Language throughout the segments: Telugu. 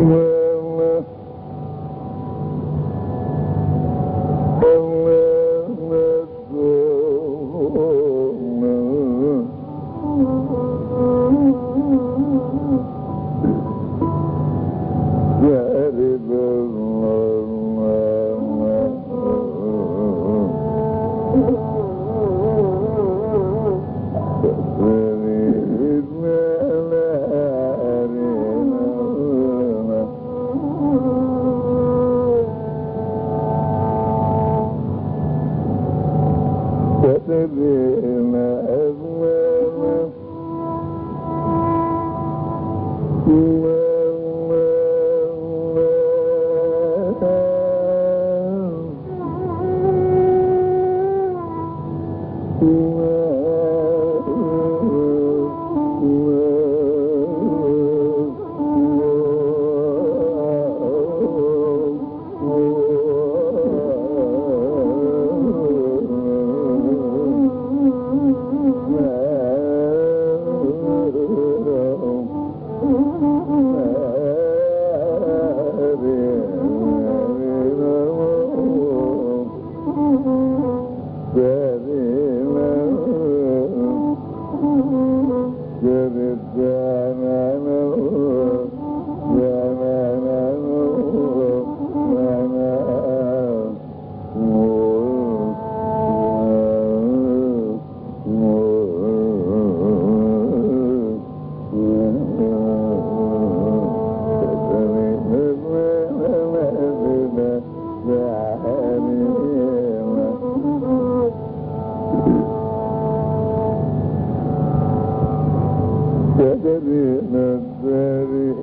Yeah.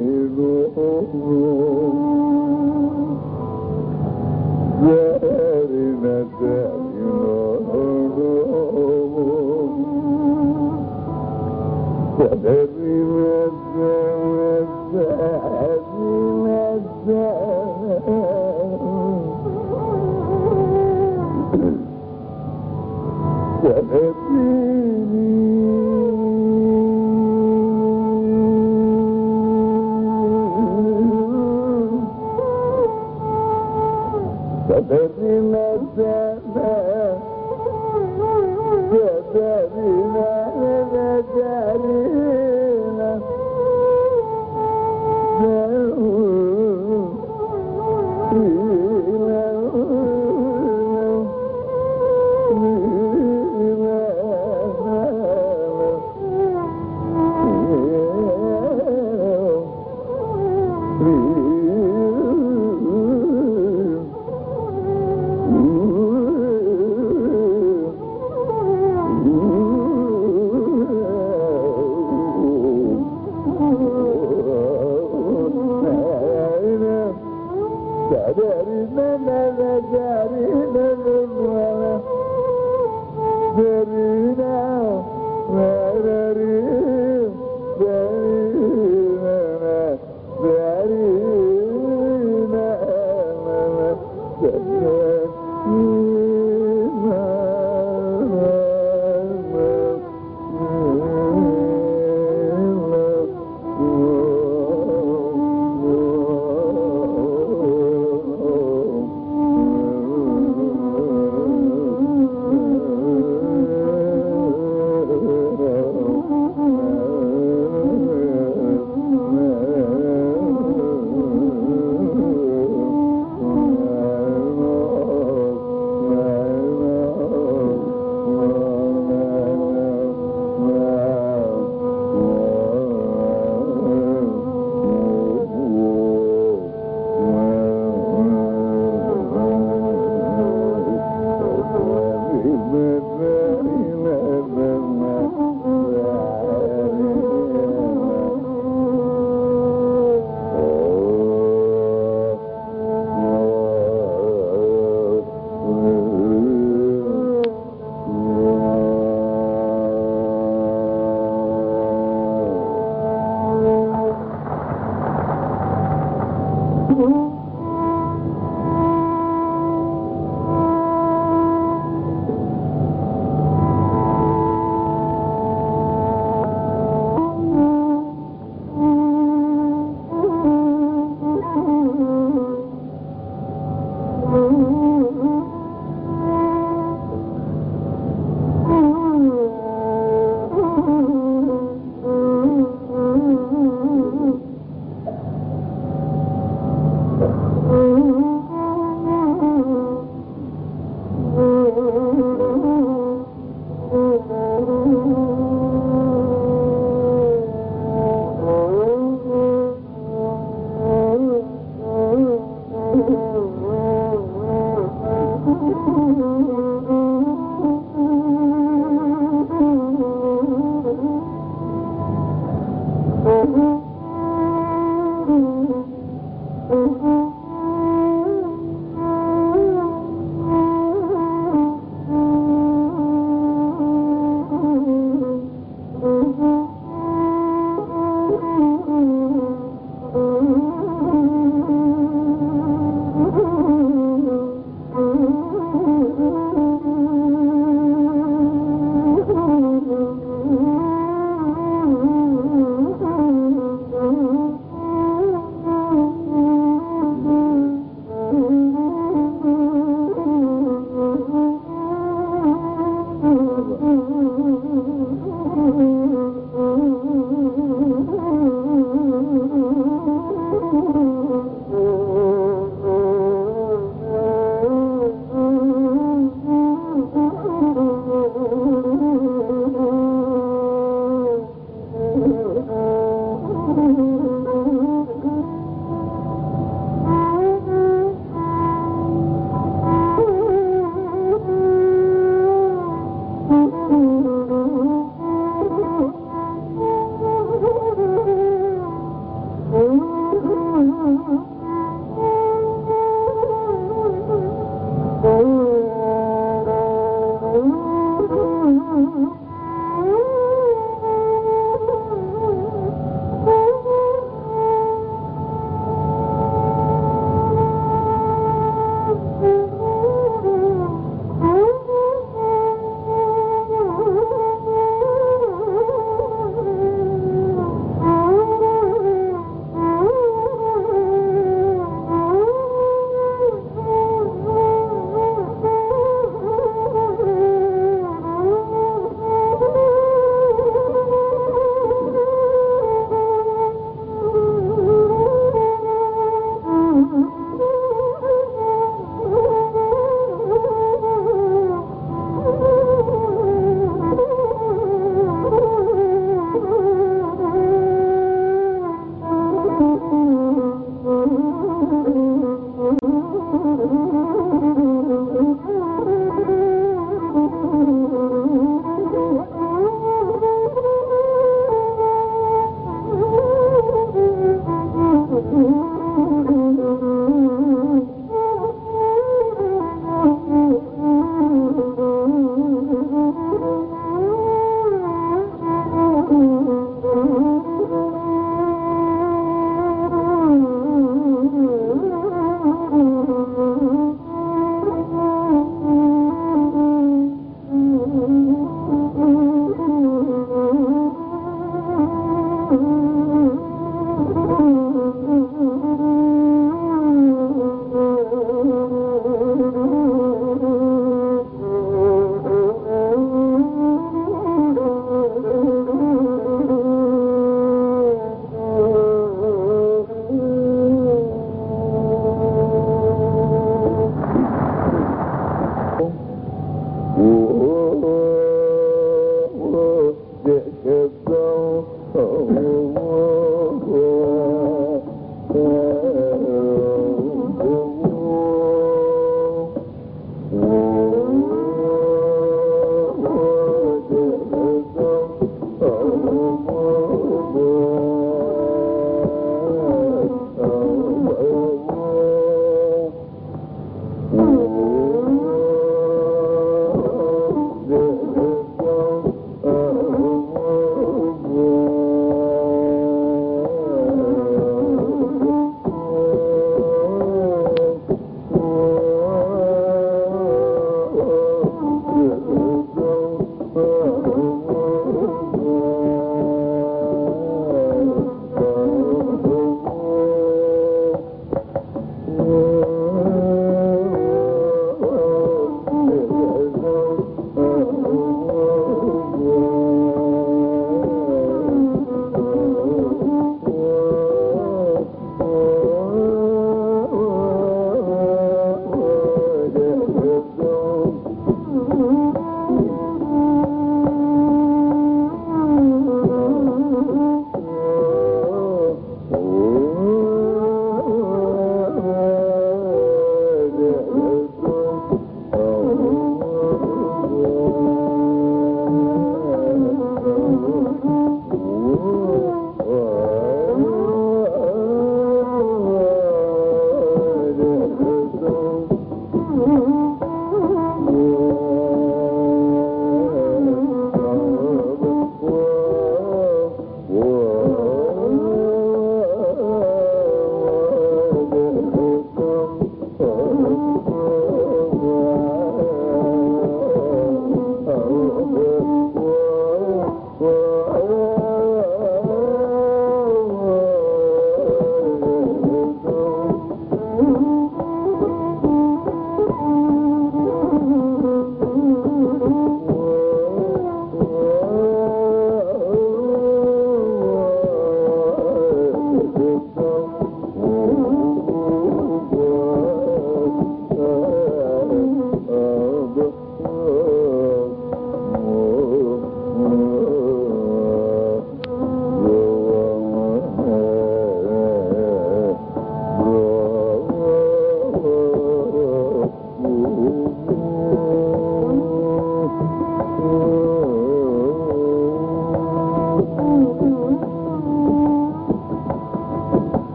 Oh oh oh. three.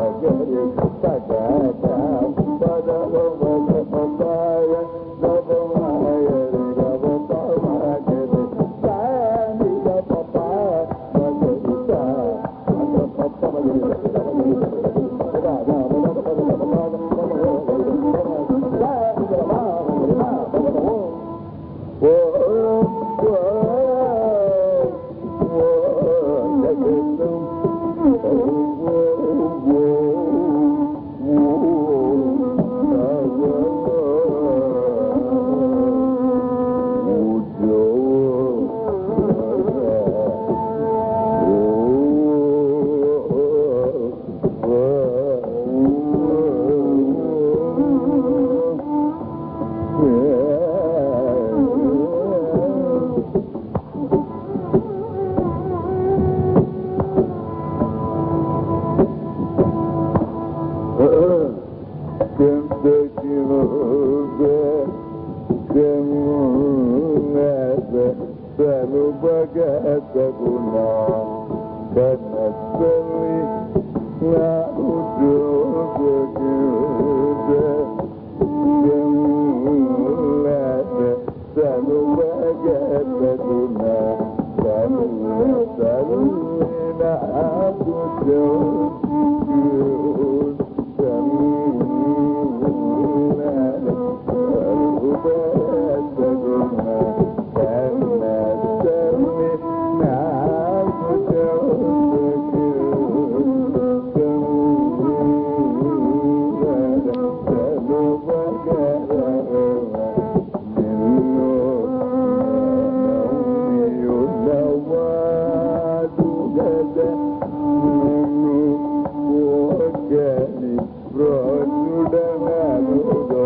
Thank you. ہاں۔ ہاں برو اودوڏو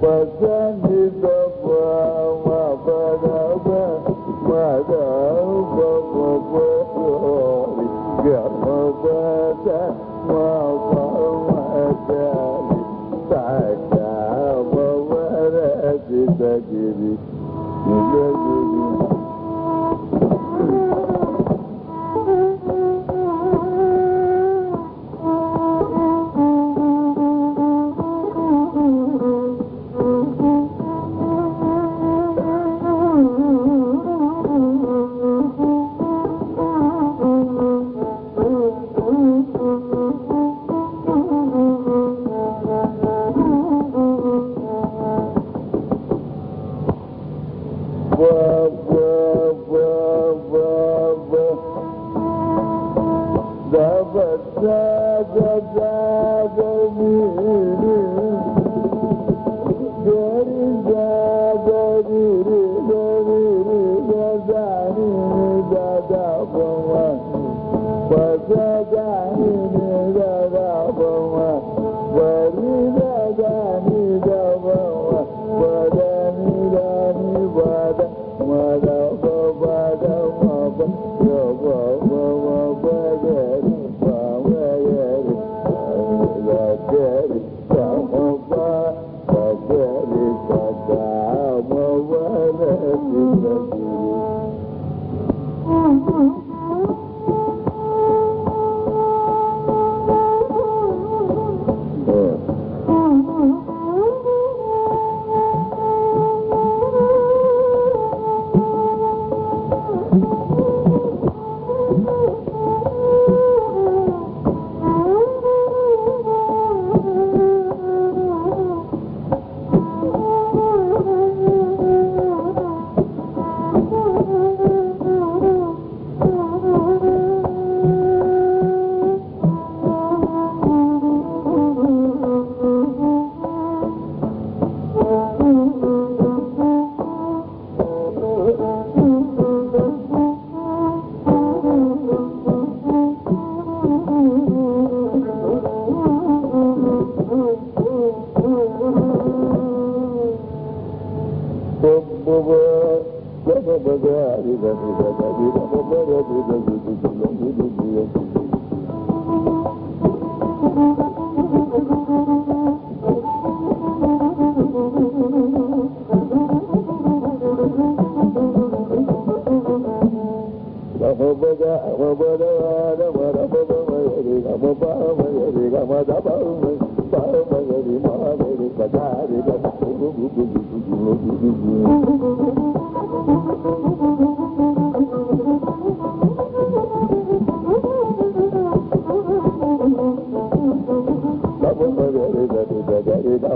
But then he's the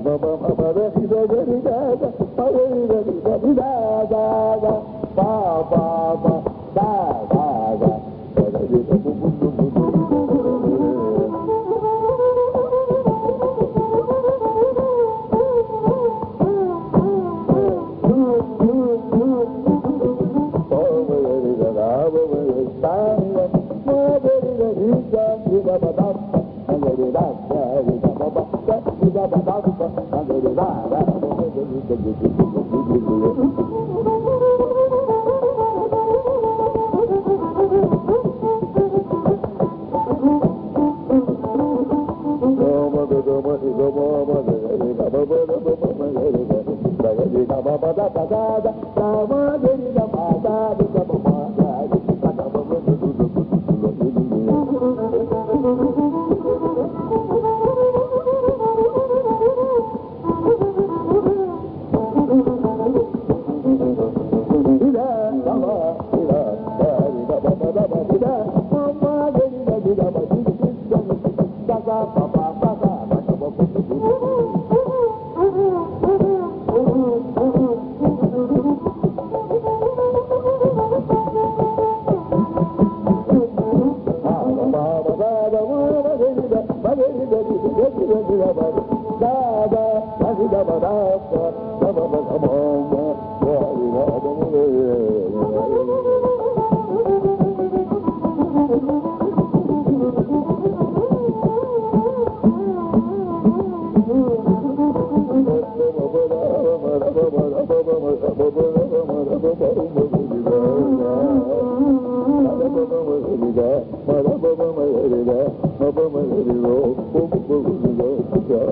ba ba ba ప్రసాద ప్రమాద